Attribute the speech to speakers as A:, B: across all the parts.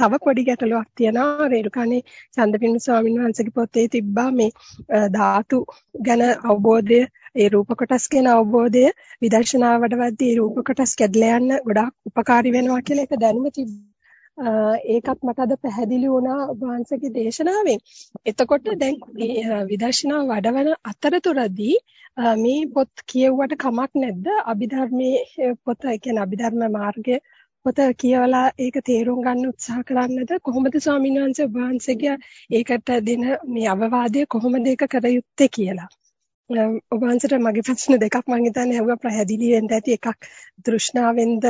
A: තව පොඩි ගැටලුවක් තියෙනවා රේරුකානේ චන්දපින්න ස්වාමීන් වහන්සේගේ පොතේ තිබ්බා මේ ධාතු ගැන අවබෝධය ඒ රූප කොටස් ගැන අවබෝධය විදර්ශනාවට වද්දී රූප කොටස් කැඩලා යන්න ගොඩාක් උපකාරී වෙනවා කියලා එක දැනුම තිබ්බා ඒකත් මට අද පැහැදිලි වුණා වහන්සේගේ දේශනාවෙන්. එතකොට දැන් විදර්ශනා වඩවන අතරතුරදී මේ පොත් කියවුවට කමක් නැද්ද? අභිධර්මයේ පොත කියන්නේ අභිධර්ම මාර්ගය පොත කියවලා ඒක තේරුම් ගන්න උත්සාහ කරන්නද? කොහොමද ස්වාමීන් වහන්සේ ඔබ වහන්සේගේ ඒකට දෙන මේ අවවාදය කොහොමද ඒක කර යුත්තේ කියලා. ඔබ වහන්සේට මගේ ප්‍රශ්න දෙකක් මම හිතන්නේ අහුවා පැහැදිලි වෙන්න ඇති එකක් තෘෂ්ණාවෙන්ද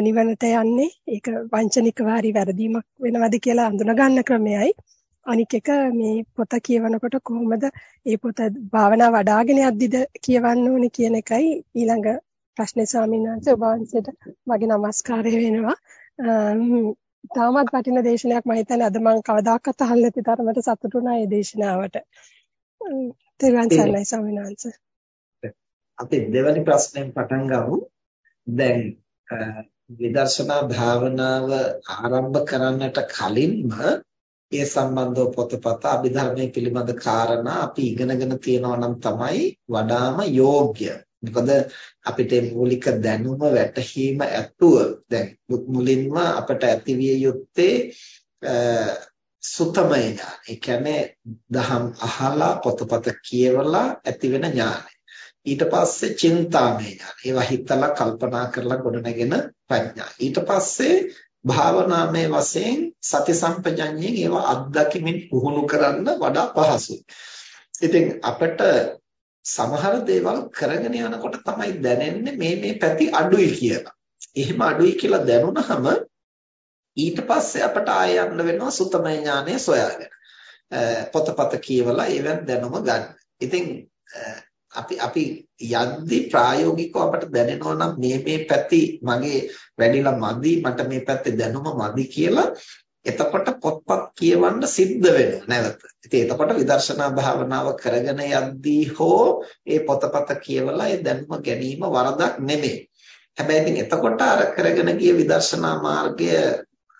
A: නිවනට යන්නේ? ඒක වංචනික වාරි වැරදීමක් වෙනවද කියලා අඳුන ගන්න ක්‍රමයයි. අනික එක මේ පොත කියවනකොට කොහොමද මේ පොත භාවනා වඩ아가ගෙන යද්දිද කියවන්න ඕනේ කියන එකයි ඊළඟ ප්‍රශ්නේ ස්වාමීන් වහන්සේ ඔබ වහන්සේට මගේ নমස්කාරය වෙනවා. තාමත් වටින දේශනයක් මම හිතන්නේ අද මම කවදාකවත් අහන්න නැති තරමට සතුටු වුණා මේ දේශනාවට. තෙරුවන් සරණයි ස්වාමීන් වහන්සේ.
B: අපි දෙවැනි ප්‍රශ්නෙන් පටන් ගමු. දැන් විදර්ශනා භාවනාව ආරම්භ කරන්නට කලින්ම ඒ සම්බන්ධව පොතපත අභිධර්මයේ පිළිබඳ කාරණා අපි ඉගෙනගෙන තියෙනවා නම් තමයි වඩාම යෝග්‍ය. මොකද අපිට මූලික දැනුම වැටහීම ඇතුව දැන් මුලින්ම අපට ඇතිවිය යුත්තේ සුතමය ඥාන. ඒ කියන්නේ දහම් අහලා පොතපත කියවලා ඇතිවෙන ඥානය. ඊට පස්සේ චින්තාමය ඥාන. ඒවා හිතලා කල්පනා කරලා ගොඩනගෙන ප්‍රඥා. ඊට පස්සේ භාවනාමය වශයෙන් සති සම්පජඤ්ඤයෙන් ඒවා අත්දැකීමින් පුහුණු කරන්න වඩා පහසුයි. ඉතින් අපිට සමහර දේවල් කරගෙන යනකොට තමයි දැනෙන්නේ මේ මේ පැති අඩුයි කියලා. එහෙම අඩුයි කියලා දැනුණහම ඊට පස්සේ අපට ආය යන්න වෙනවා සුතමය ඥානය සොයාගෙන. පොතපත කියවලා ඒවෙන් දැනුම ගන්න. ඉතින් අපි අපි යද්දි ප්‍රායෝගිකව අපට දැනෙනවා නම් මේ මේ පැති මගේ වැඩිලා මදි මට මේ පැත්තේ දැනුම මදි කියලා එතකොට පොත්පත් කියවන්න සිද්ධ වෙනවා නැවත. ඉතින් එතකොට විදර්ශනා භාවනාව කරගෙන යද්දී හෝ ඒ පොතපත කියවලා ඒ දැනුම ගැනීම වරදක් නෙමෙයි. හැබැයි ඉතින් එතකොට අර කරගෙන ගිය විදර්ශනා මාර්ගය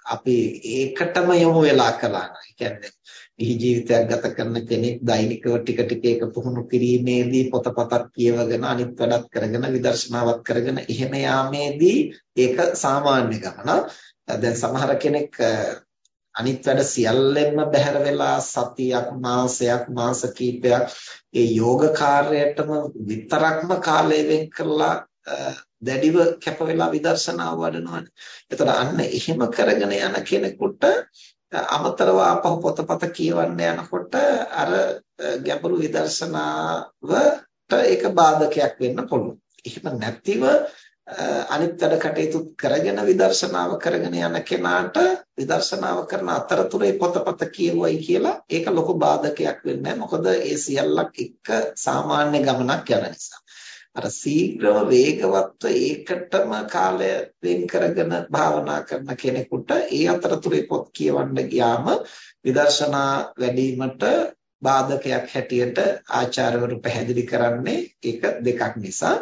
B: අපි ඒකටම යොමු වෙලා කළා. ඒ කියන්නේ ගිහි ජීවිතයක් ගත කරන කෙනෙක් දෛනිකව ටික ටික ඒක පුහුණු කිරීමේදී පොතපතක් කියවගෙන අනිත් වැඩත් කරගෙන විදර්ශනාවක් කරගෙන එහෙම යාමේදී ඒක සාමාන්‍ය ගමන. දැන් සමහර කෙනෙක් අනිත් වැඩ සියල්ලෙන්ම බැහැර වෙලා සතියක් මාසයක් මාස කිහිපයක් ඒ යෝග කාර්යයටම විතරක්ම කාලය වෙන් කරලා දැඩිව කැප වෙලා විදර්ශනාව වඩනවානේ. එතකොට අන්න එහෙම කරගෙන යන කෙනෙකුට අමතරව ආපහු පොතපත කියවන්න යනකොට අර ගැඹුරු විදර්ශනාවට ඒක බාධකයක් වෙන්න පුළුවන්. එහෙම නැතිව අනිත් වැඩ කටයුතු කරගෙන විදර්ශනාව කරගෙන යන කෙනාට විදර්ශනාව කරන අතරතුරේ පොතපත කියවුවයි කියලා ඒක ලොකු බාධකයක් වෙන්නේ නැහැ. මොකද ඒ සියල්ලක් එක සාමාන්‍ය ගමනක් යන නිසා. අර ශීඝ්‍රව වේගවත්ව ඒකටම කාලය වෙන් කරගෙන භාවනා කරන කෙනෙකුට ඒ අතරතුරේ පොත් කියවන්න ගියාම විදර්ශනා වැඩිවීමට බාධකයක් හැටියට ආචාර්යවරු පැහැදිලි කරන්නේ ඒක දෙකක් නිසා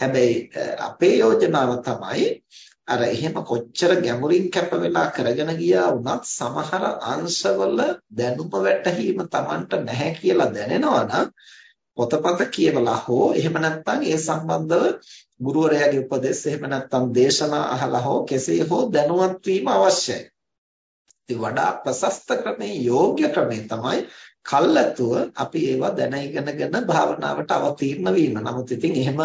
B: හැබැයි අපේ යෝජනාව තමයි අර එහෙම කොච්චර ගැඹුරින් කැප වෙලා කරගෙන ගියා වුණත් සමහර අංශවල දැනුම වැටහීම Tamanට නැහැ කියලා දැනෙනවා නම් පොතපත කියවලා හෝ එහෙම නැත්නම් ඒ සම්බන්ධව ගුරුවරයාගේ උපදෙස් එහෙම නැත්නම් දේශනා අහලා හෝ කෙසේ හෝ දැනුවත් වීම අවශ්‍යයි. ඉතින් වඩා ප්‍රශස්ත ක්‍රමේ යෝග්‍ය ක්‍රමේ තමයි කල්ැතුව අපි ඒවා දැන ඉගෙනගෙන භාවනාවට අවතීර්ණ වීම. නමුත් ඉතින් එහෙම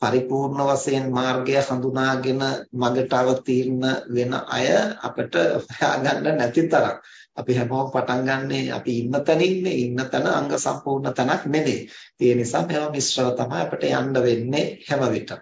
B: පරිපූර්ණ වශයෙන් මාර්ගය හඳුනාගෙන මගට අවතීර්ණ වෙන අය අපිට හොයාගන්න නැති තරම් අපි හැමෝම පටන් ගන්නෙ අපි ඉන්න තැනින්නේ ඉන්න තැන අංග සම්පූර්ණ තැනක් නෙමෙයි. ඒ නිසා මේවා මිශ්‍රව තමයි අපිට යන්න වෙන්නේ හැම විටම.